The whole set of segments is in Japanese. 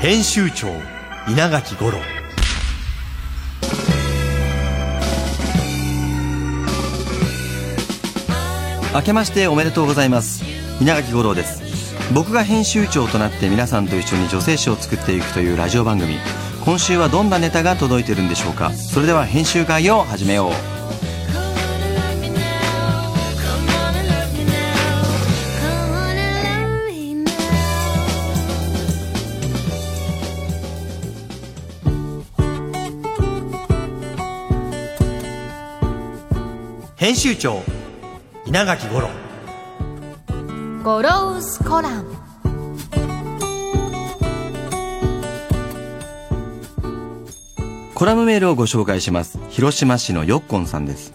編集長稲垣五郎。明けましておめでとうございます。稲垣吾郎です。僕が編集長となって皆さんと一緒に女性誌を作っていくというラジオ番組。今週はどんなネタが届いてるんでしょうか。それでは編集会を始めよう。編集長稲垣五郎。ゴロウスコラム。コラムメールをご紹介します。広島市のよっこんさんです。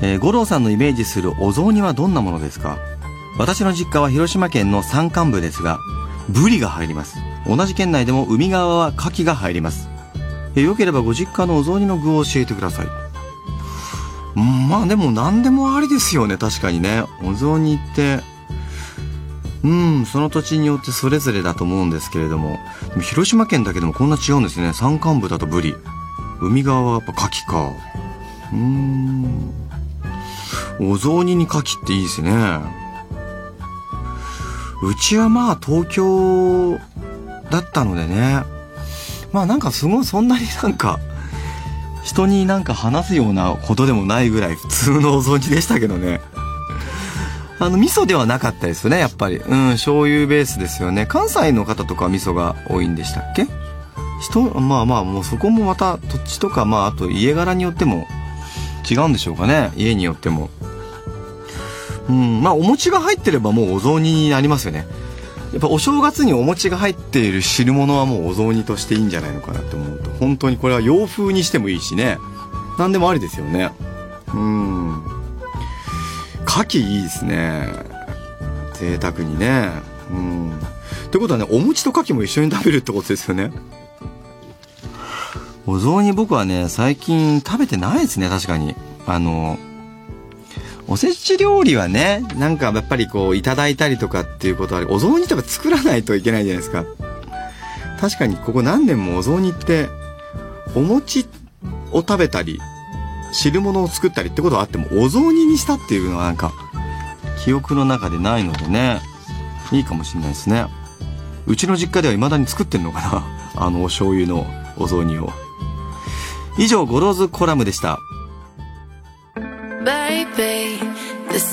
えー、五郎さんのイメージするお雑煮はどんなものですか？私の実家は広島県の山間部ですがブリが入ります。同じ県内でも海側は牡蠣が入ります。えーよければご実家のお雑煮の具を教えてください。うんまあでも何でもありですよね。確かにね。お雑煮って。うんその土地によってそれぞれだと思うんですけれども。も広島県だけでもこんな違うんですね。山間部だとブリ。海側はやっぱ牡蠣か。うーん。お雑煮に牡蠣っていいですね。うちはまあ東京だったのでね。まあなんかすごいそんなになんか人になんか話すようなことでもないぐらい普通のお雑煮でしたけどね。あの、味噌ではなかったですよね、やっぱり。うん、醤油ベースですよね。関西の方とか味噌が多いんでしたっけ？人、まあまあ、もうそこもまた土地とか、まああと家柄によっても違うんでしょうかね。家によっても。うん、まあお餅が入ってればもうお雑煮になりますよね。やっぱお正月にお餅が入っている汁物はもうお雑煮としていいんじゃないのかなって思うと本当にこれは洋風にしてもいいしね。何でもありですよね。うん。牡蠣いいですね。贅沢にね。うん。ってことはねお餅と牡蠣も一緒に食べるってことですよね。お雑煮僕はね最近食べてないですね確かに。あのおせち料理はね、なんかやっぱりこう、いただいたりとかっていうことは、お雑煮とか作らないといけないじゃないですか。確かにここ何年もお雑煮って、お餅を食べたり、汁物を作ったりってことはあっても、お雑煮にしたっていうのはなんか、記憶の中でないのでね、いいかもしれないですね。うちの実家では未だに作ってんのかなあのお醤油のお雑煮を。以上、ゴローズコラムでした。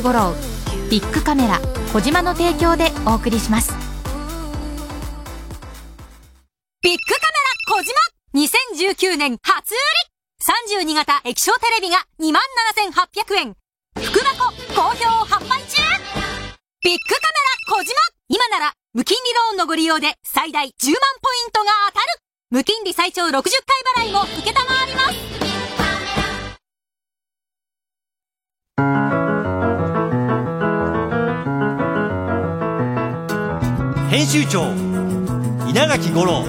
長稲垣吾郎ビッグカメラ小島の提供でお送りします。ビッグカメラ小島 !2019 年初売り !32 型液晶テレビが27,800円福箱好評販売中！ビッグカメラ小島！今なら無金利ローンのご利用で最大10万ポイントが当たる！無金利最長60回払いも受けたまわります！編集長稲垣吾郎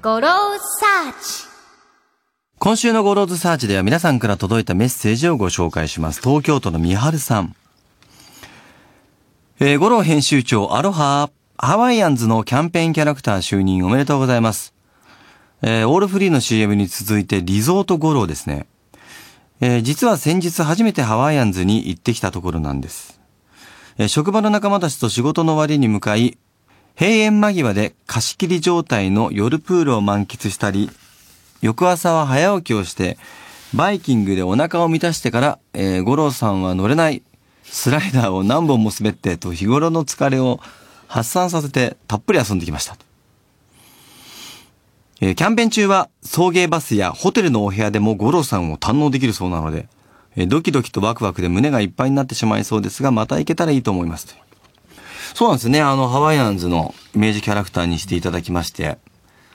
ゴローサーチ今週のゴローズサーチでは皆さんから届いたメッセージをご紹介します。東京都のみはるさん。えー、ゴロー編集長、アロハハワイアンズのキャンペーンキャラクター就任おめでとうございます。えー、オールフリーの CM に続いてリゾートゴローですね。えー、実は先日初めてハワイアンズに行ってきたところなんです。え職場の仲間たちと仕事の終わりに向かい、閉園間際で貸し切り状態の夜プールを満喫したり、翌朝は早起きをして、バイキングでお腹を満たしてから、えー、吾郎さんは乗れない、スライダーを何本も滑ってと日頃の疲れを発散させてたっぷり遊んできました。えキャンペーン中は送迎バスやホテルのお部屋でも五郎さんを堪能できるそうなので、えドキドキとワクワクで胸がいっぱいになってしまいそうですが、また行けたらいいと思います。そうなんですね。あの、ハワイアンズのイメージキャラクターにしていただきまして、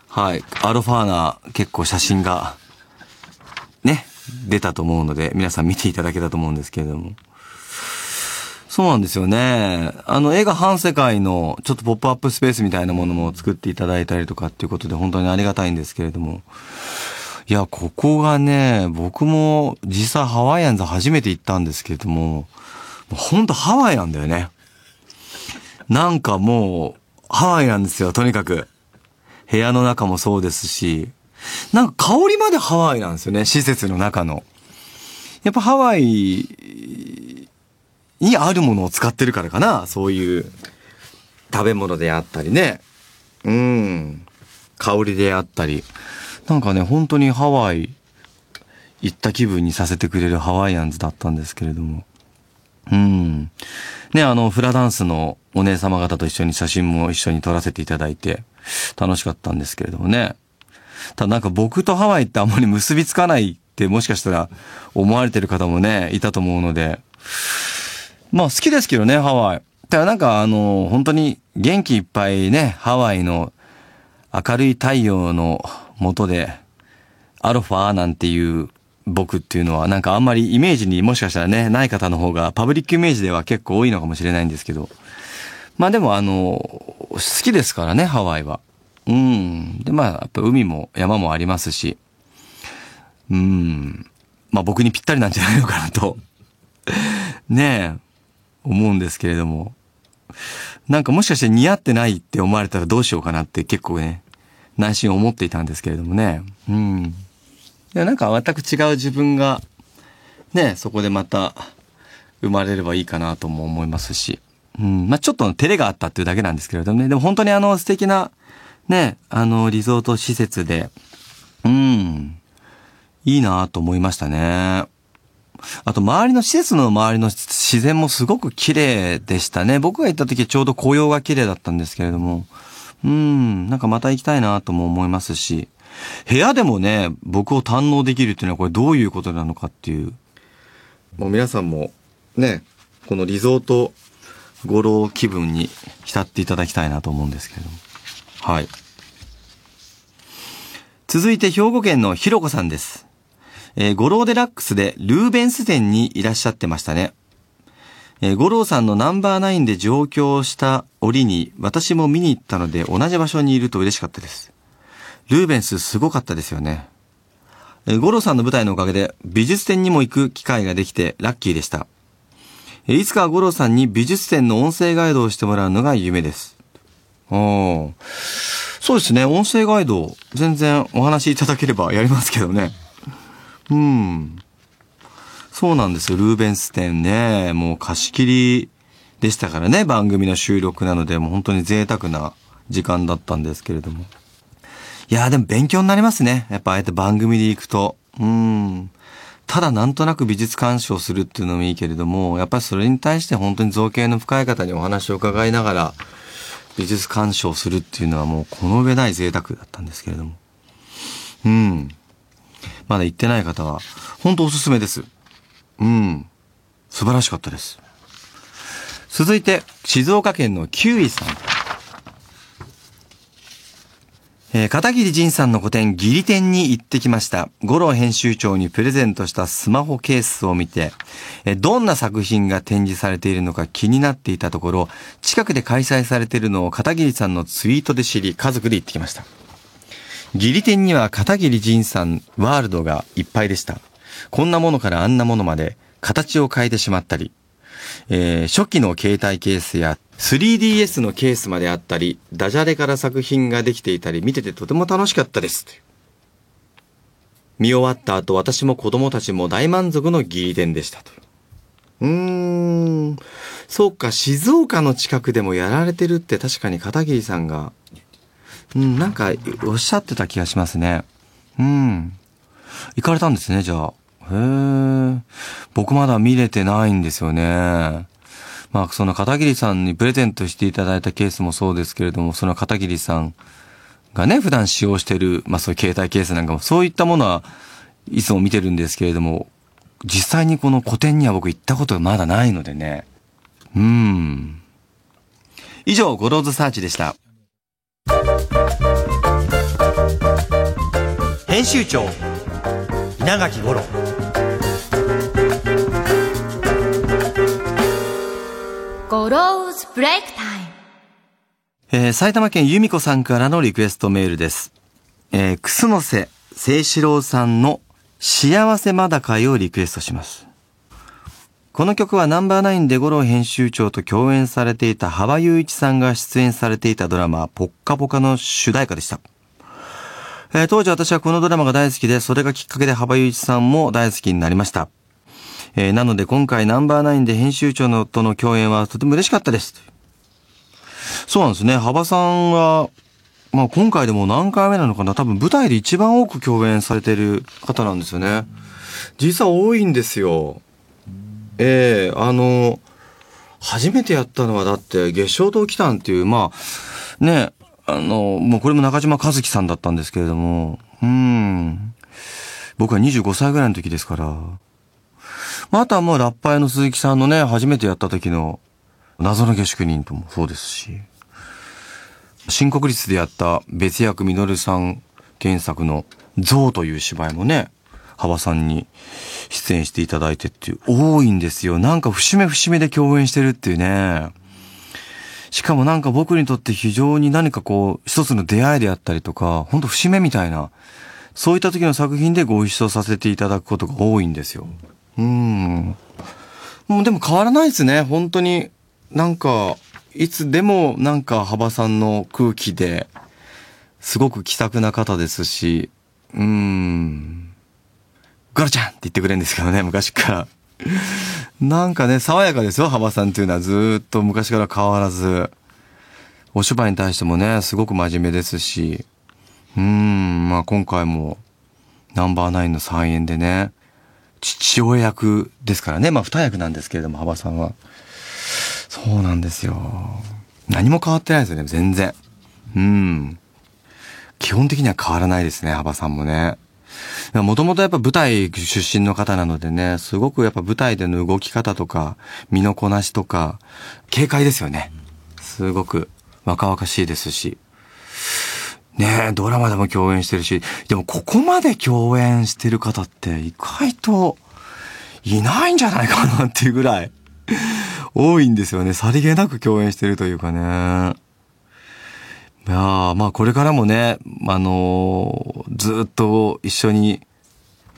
はい。アルファーナ結構写真が、ね、出たと思うので、皆さん見ていただけたと思うんですけれども。そうなんですよね。あの、映画半世界のちょっとポップアップスペースみたいなものも作っていただいたりとかっていうことで本当にありがたいんですけれども。いや、ここがね、僕も実際ハワイアンズ初めて行ったんですけれども、もう本当ハワイなんだよね。なんかもう、ハワイなんですよ、とにかく。部屋の中もそうですし、なんか香りまでハワイなんですよね、施設の中の。やっぱハワイにあるものを使ってるからかな、そういう食べ物であったりね。うん。香りであったり。なんかね、本当にハワイ行った気分にさせてくれるハワイアンズだったんですけれども。うん。ね、あの、フラダンスのお姉様方と一緒に写真も一緒に撮らせていただいて、楽しかったんですけれどもね。ただなんか僕とハワイってあんまり結びつかないってもしかしたら思われてる方もね、いたと思うので。まあ好きですけどね、ハワイ。ただなんかあの、本当に元気いっぱいね、ハワイの明るい太陽の下で、アロファーなんていう僕っていうのはなんかあんまりイメージにもしかしたらね、ない方の方がパブリックイメージでは結構多いのかもしれないんですけど。まあでもあの、好きですからね、ハワイは。うん。でまあやっぱ海も山もありますし。うん。まあ僕にぴったりなんじゃないのかなと。ねえ、思うんですけれども。なんかもしかして似合ってないって思われたらどうしようかなって結構ね、内心思っていたんですけれどもね。うん。いや、なんか全く違う自分が、ね、そこでまた生まれればいいかなとも思いますし。うん。まあちょっと照れがあったっていうだけなんですけれどもね。でも本当にあの素敵な、ね、あのリゾート施設で、うん。いいなと思いましたね。あと、周りの施設の周りの自然もすごく綺麗でしたね。僕が行った時ちょうど紅葉が綺麗だったんですけれども。うん、なんかまた行きたいなとも思いますし。部屋でもね、僕を堪能できるっていうのはこれどういうことなのかっていう。もう皆さんも、ね、このリゾート語呂気分に浸っていただきたいなと思うんですけど。はい。続いて兵庫県のひろこさんです。えー、五郎デラックスでルーベンス店にいらっしゃってましたね。えー、五郎さんのナンバーナインで上京した折に私も見に行ったので同じ場所にいると嬉しかったです。ルーベンスすごかったですよね。えー、五郎さんの舞台のおかげで美術展にも行く機会ができてラッキーでした。えーいつか五郎さんに美術展の音声ガイドをしてもらうのが夢です。おーそうですね、音声ガイド、全然お話しいただければやりますけどね。うん。そうなんですよ、ルーベンス店ね。もう貸し切りでしたからね、番組の収録なので、もう本当に贅沢な時間だったんですけれども。いやーでも勉強になりますね。やっぱああやって番組で行くと。うん。ただなんとなく美術鑑賞するっていうのもいいけれども、やっぱりそれに対して本当に造形の深い方にお話を伺いながら、美術鑑賞するっていうのはもうこの上ない贅沢だったんですけれども。うん。まだ行ってない方は、本当おすすめです。うん。素晴らしかったです。続いて、静岡県のキウイさん。えー片桐仁さんの個展、ギリ展に行ってきました。五郎編集長にプレゼントしたスマホケースを見て、えーどんな作品が展示されているのか気になっていたところ、近くで開催されているのを片桐さんのツイートで知り、家族で行ってきました。ギリ展には片桐仁さんワールドがいっぱいでした。こんなものからあんなものまで形を変えてしまったり、えー初期の携帯ケースや 3DS のケースまであったり、ダジャレから作品ができていたり、見ててとても楽しかったです。見終わった後、私も子供たちも大満足のギリ展でしたと。うーん。そうか、静岡の近くでもやられてるって確かに片桐さんが、うん、なんかおっしゃってた気がしますね。うん。行かれたんですね、じゃあ。へえ。僕まだ見れてないんですよね。まあ、その片桐さんにプレゼントしていただいたケースもそうですけれども、その片桐さんがね、普段使用してる、まあそういう携帯ケースなんかも、そういったものはいつも見てるんですけれども、実際にこの個展には僕行ったことがまだないのでね。うん。以上、ゴローズサーチでした。編集長稲垣五郎ゴローズブレイクタイムえー埼玉県由美子さんからのリクエストメールです。えー、楠瀬誠志郎さんの幸せまだかいをリクエストします。この曲はナンバーナインで吾郎編集長と共演されていた羽場裕一さんが出演されていたドラマ、ぽっかぽかの主題歌でした。えー当時私はこのドラマが大好きで、それがきっかけで羽場裕一さんも大好きになりました。えーなので今回ナンバーナインで編集長のとの共演はとても嬉しかったです。そうなんですね。幅さんは、まあ今回でも何回目なのかな多分舞台で一番多く共演されてる方なんですよね。実は多いんですよ。ええあの、初めてやったのはだって月賞と来たんっていう、まあ、ね、あの、もうこれも中島和樹さんだったんですけれども、うん。僕は25歳ぐらいの時ですから。まあ、あとはもうラッパーの鈴木さんのね、初めてやった時の謎の下宿人ともそうですし、新国立でやった別役みのるさん原作の象という芝居もね、幅さんに出演していただいてっていう、多いんですよ。なんか節目節目で共演してるっていうね。しかもなんか僕にとって非常に何かこう、一つの出会いであったりとか、ほんと節目みたいな、そういった時の作品でご一緒させていただくことが多いんですよ。うん。もうでも変わらないですね。本当に、なんか、いつでもなんか幅さんの空気で、すごく気さくな方ですし、うん。ゴロちゃんって言ってくれるんですけどね、昔から。なんかね、爽やかですよ、幅さんっていうのはずっと昔から変わらず。お芝居に対してもね、すごく真面目ですし。うーん、まあ今回も、ナンバーナインの再演でね、父親役ですからね、まあ二役なんですけれども、幅さんは。そうなんですよ。何も変わってないですよね、全然。うん。基本的には変わらないですね、幅さんもね。もともとやっぱ舞台出身の方なのでね、すごくやっぱ舞台での動き方とか、身のこなしとか、軽快ですよね。すごく若々しいですし。ねえ、ドラマでも共演してるし、でもここまで共演してる方って意外といないんじゃないかなっていうぐらい多いんですよね。さりげなく共演してるというかね。いやーまあこれからもね、あのーずっと一緒に、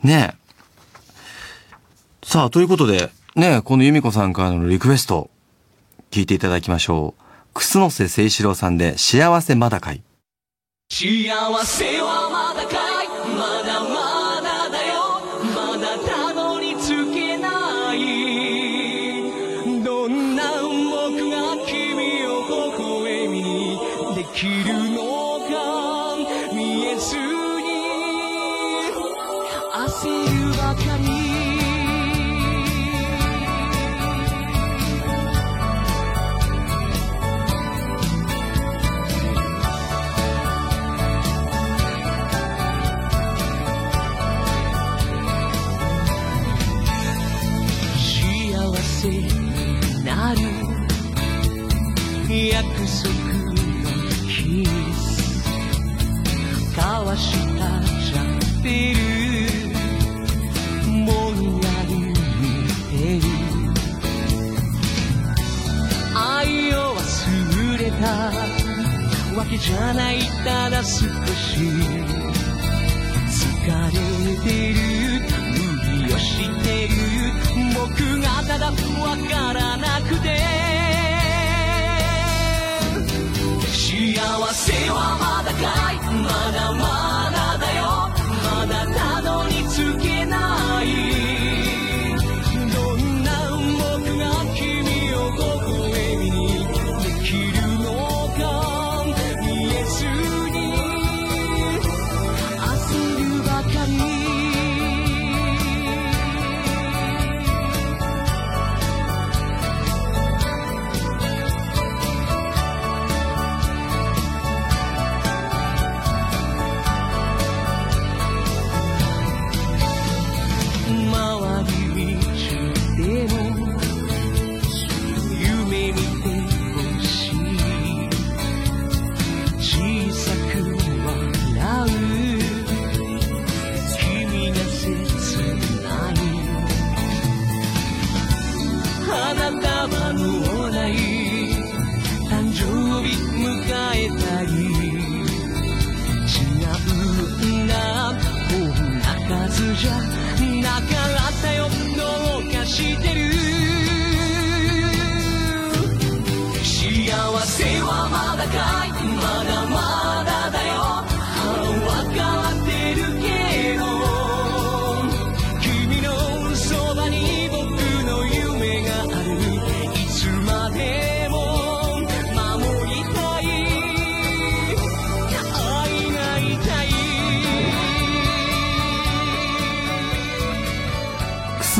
ね。さあ、ということで、ね、この由美子さんからのリクエスト、聞いていただきましょう。楠瀬誠志郎さんで幸せまだかい。幸せはまだかい？まだまだだよ。まだたどり着けない。どんな僕が君を微笑みにできるのか見えずに。焦る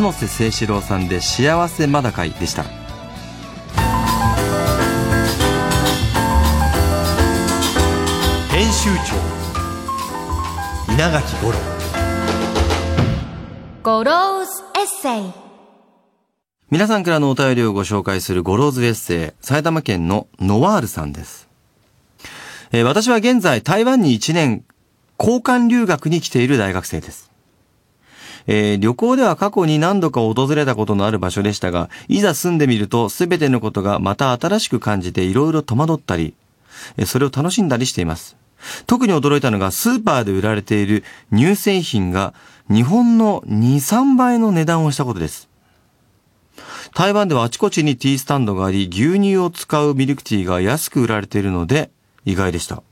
楠瀬誠志郎さんで幸せまだかいでした。編集長稲垣吾郎ゴローズエッセイ皆さんからのお便りをご紹介するゴローズエッセイ、埼玉県のノワールさんです。えー私は現在台湾に1年交換留学に来ている大学生です。えー旅行では過去に何度か訪れたことのある場所でしたが、いざ住んでみると全てのことがまた新しく感じていろいろ戸惑ったり、えそれを楽しんだりしています。特に驚いたのがスーパーで売られている乳製品が日本の2、3倍の値段をしたことです。台湾ではあちこちにティースタンドがあり、牛乳を使うミルクティーが安く売られているので、意外でした。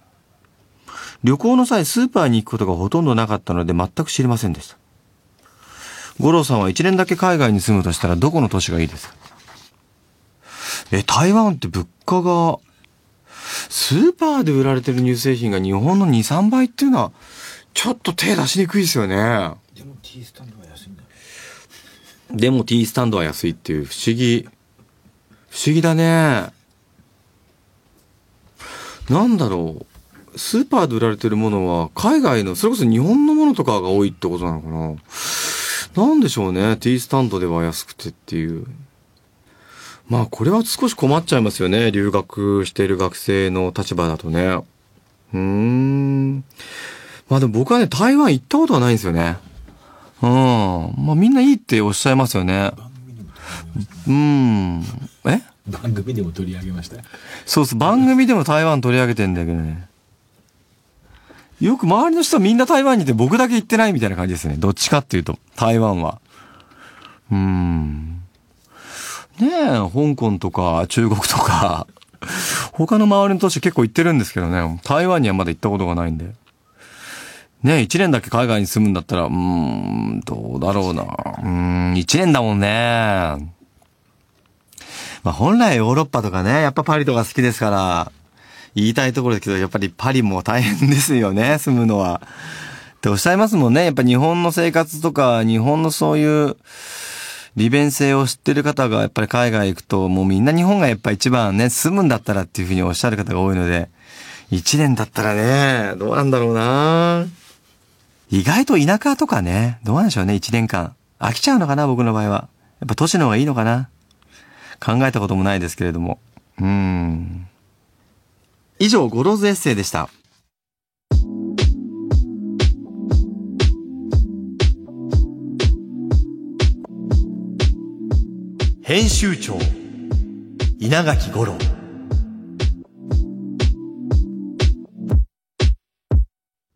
旅行の際、スーパーに行くことがほとんどなかったので、全く知りませんでした。五郎さんは1年だけ海外に住むとしたら、どこの都市がいいですか？え、台湾って物価が、スーパーで売られてる乳製品が日本の2、3倍っていうのは、ちょっと手出しにくいですよね。でも T スタンドは安いんだよでもティースタンドは安いっていう不思議。不思議だね。なんだろう。スーパーで売られてるものは海外の、それこそ日本のものとかが多いってことなのかな。なんでしょうね。ティースタンドでは安くてっていう。まあこれは少し困っちゃいますよね。留学している学生の立場だとね。うーん。まあでも僕はね、台湾行ったことはないんですよね。うん。まあみんないいっておっしゃいますよね。うん。え？番組でも取り上げましたよそうそう、番組でも台湾取り上げてんだけどね。よく周りの人はみんな台湾にいて僕だけ行ってないみたいな感じですね。どっちかっていうと、台湾は。うーん。ねえ、香港とか中国とか、他の周りの都市結構行ってるんですけどね、台湾にはまだ行ったことがないんで。ねえ、一年だけ海外に住むんだったら、うーん、どうだろうな。うーん、一年だもんね。まあ本来ヨーロッパとかね、やっぱパリとか好きですから、言いたいところですけど、やっぱりパリも大変ですよね、住むのは。っておっしゃいますもんね。やっぱ日本の生活とか、日本のそういう利便性を知ってる方がやっぱり海外行くと、もうみんな日本がやっぱ一番ね、住むんだったらっていうふうにおっしゃる方が多いので、一年だったらね、どうなんだろうな意外と田舎とかね、どうなんでしょうね、一年間。飽きちゃうのかな、僕の場合は。やっぱ都市の方がいいのかな。考えたこともないですけれども。うーん。以上、ゴローズエッセイでした。編集長稲垣吾郎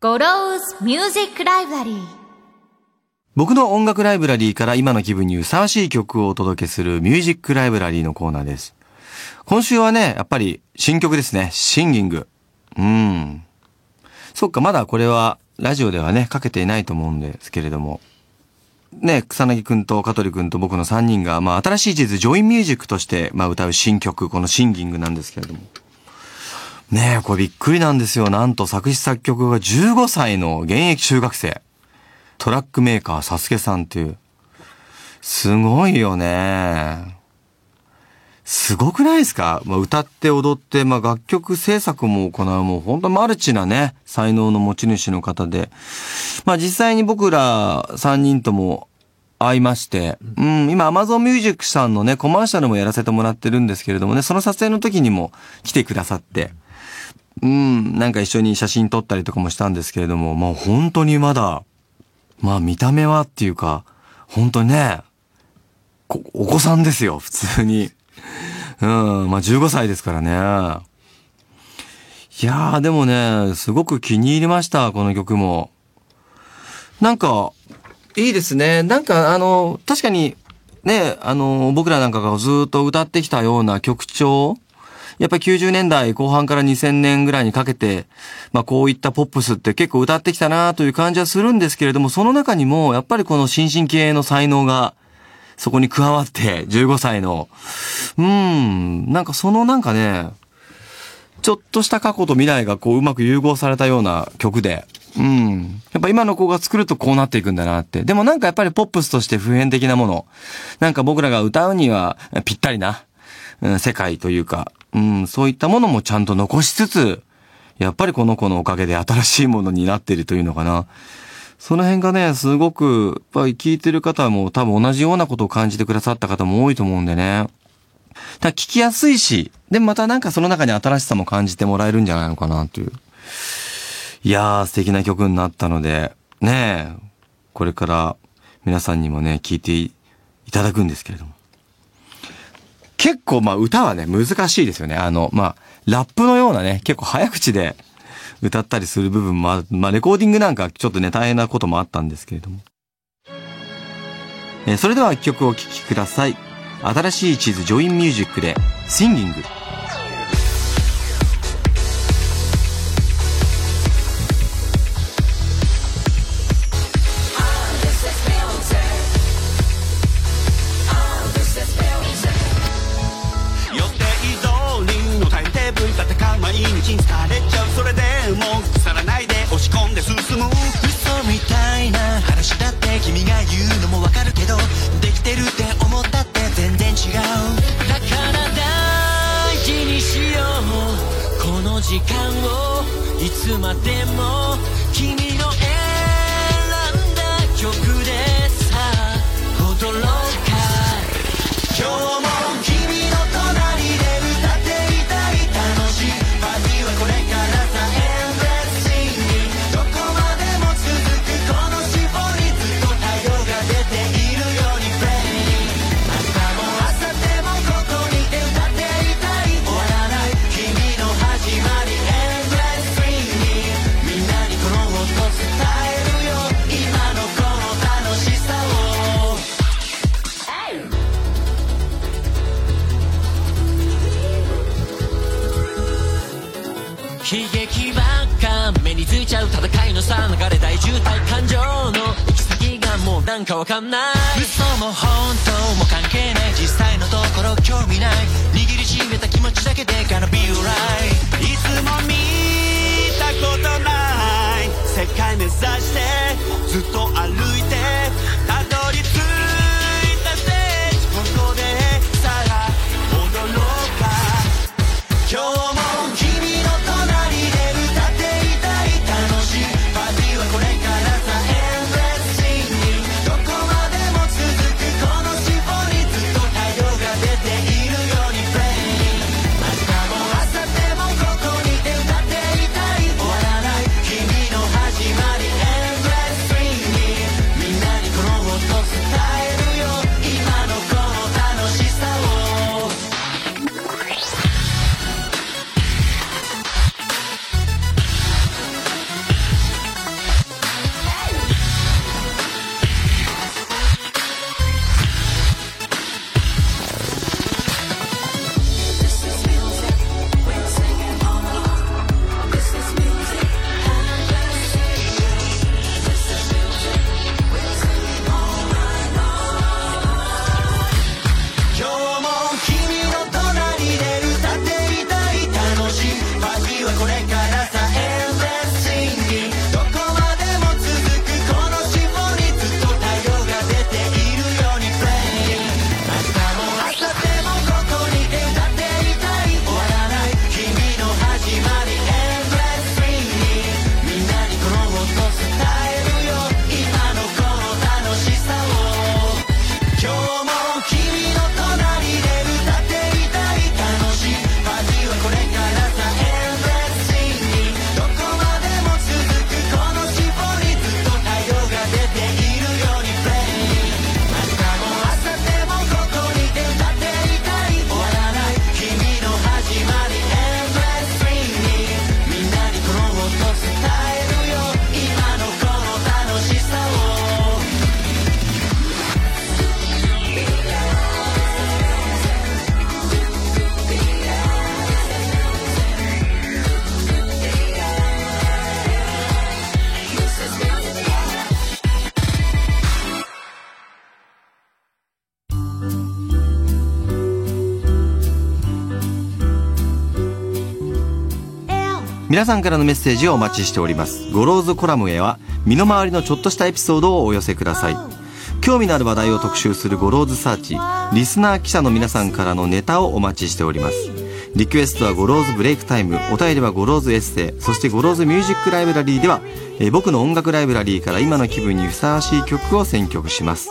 ゴローズミュージックライブラリー僕の音楽ライブラリーから今の気分にふさわしい曲をお届けするミュージックライブラリーのコーナーです。今週はね、やっぱり新曲ですね。 Singing。うん。そっか、まだこれはラジオではね、かけていないと思うんですけれども。ね、草彅くんと香取くんと僕の3人が、まあ、新しい地図 join ミュージックとして、まあ、歌う新曲、この Singing なんですけれども。ねえ、これびっくりなんですよ。なんと作詞作曲が15歳の現役中学生。トラックメーカーサスケさんっていう。すごいよね。すごくないですか、まあ、歌って踊って、まあ、楽曲制作も行う、もう本当マルチなね、才能の持ち主の方で。まあ、実際に僕ら3人とも会いまして、うん、今 Amazon Music さんのね、コマーシャルもやらせてもらってるんですけれどもね、その撮影の時にも来てくださって、うん、なんか一緒に写真撮ったりとかもしたんですけれども、もう本当にまだ、まあ見た目はっていうか、本当にね、お子さんですよ、普通に。うん、まあ15歳ですからね。いやー、でもね、すごく気に入りました、この曲も。なんか、いいですね。なんか、あの、確かに、ね、あの、僕らなんかがずっと歌ってきたような曲調やっぱり90年代後半から2000年ぐらいにかけて、まあこういったポップスって結構歌ってきたなという感じはするんですけれども、その中にもやっぱりこの新進気鋭の才能がそこに加わって15歳の、うん、なんかそのなんかね、ちょっとした過去と未来がこううまく融合されたような曲で、うん。やっぱ今の子が作るとこうなっていくんだなって。でもなんかやっぱりポップスとして普遍的なもの。なんか僕らが歌うにはぴったりな、うん、世界というか、うん、そういったものもちゃんと残しつつ、やっぱりこの子のおかげで新しいものになっているというのかな。その辺がね、すごく、やっぱり聞いてる方も多分同じようなことを感じてくださった方も多いと思うんでね。ただ聞きやすいし、でまたなんかその中に新しさも感じてもらえるんじゃないのかなという。いやー、素敵な曲になったので、ねえ、これから皆さんにもね、聞いていただくんですけれども。結構まあ歌はね、難しいですよね。あの、まあ、ラップのようなね、結構早口で歌ったりする部分もある。まあ、レコーディングなんかちょっとね、大変なこともあったんですけれども。えーそれでは一曲お聴きください。新しい地図ジョインミュージックで、シンギング。毎日疲れちゃうそれんで進む嘘みたいな話だって君が言うのもわかるけどできてるって思ったって全然違う。だから大事にしよう。この時間をいつまでも君の選んだ曲で。かわかんない。嘘も本当も関係ない。実際のところ興味ない。握りしめた気持ちだけで gonna be alright いつも見たことない。世界目指してずっと歩いて皆さんからのメッセージをお待ちしております。ゴローズコラムへは身の回りのちょっとしたエピソードをお寄せください。興味のある話題を特集するゴローズサーチリスナー記者の皆さんからのネタをお待ちしております。リクエストはゴローズブレイクタイムお便りはゴローズエッセイそしてゴローズミュージックライブラリーでは、え僕の音楽ライブラリーから今の気分にふさわしい曲を選曲します。